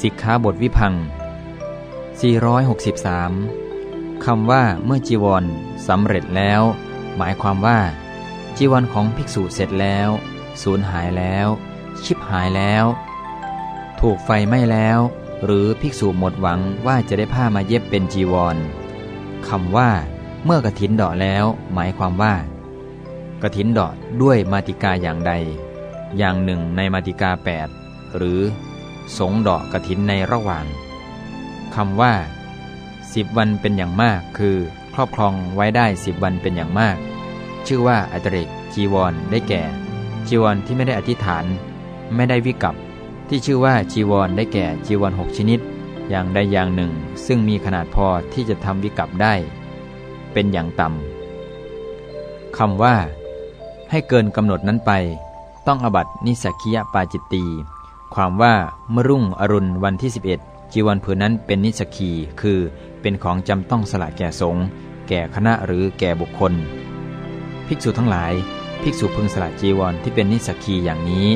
สิกขาบทวิพัง 463 คำว่าเมื่อจีวรสำเร็จแล้ว หมายความว่า จีวรของภิกษุเสร็จแล้ว สูญหายแล้ว ชิบหายแล้ว ถูกไฟไหม้แล้ว หรือภิกษุหมดหวังว่าจะได้ผ้ามาเย็บเป็นจีวรคำว่า เมื่อกระถินดอกแล้ว หมายความว่า กระถินดอกด้วยมาติกาอย่างใด อย่างหนึ่งในมาติกาแปดหรือ สงดอกกระถินในระหว่างคำว่าสิบวันเป็นอย่างมากคือ ครอบครองไว้ได้สิบวันเป็นอย่างมาก ชื่อว่าอัตริกจีวรได้แก่ จีวรที่ไม่ได้อธิษฐาน ไม่ได้วิกัปที่ชื่อว่าจีวรได้แก่จีวรหกชนิด อย่างใดอย่างหนึ่ง ซึ่งมีขนาดพอที่จะทำวิกัปได้ เป็นอย่างต่ำคำว่า ให้เกินกำหนดนั้นไป ต้องอบัตนิสักคียปาจิตตี ความว่าเมื่อรุ่งอรุณวันที่ 11 จีวรผืนนั้นเป็นนิสกี คือเป็นของจำต้องสละแก่สงฆ์แก่คณะหรือแก่บุคคล ภิกษุทั้งหลาย ภิกษุพึงสละจีวรที่เป็นนิสกีอย่างนี้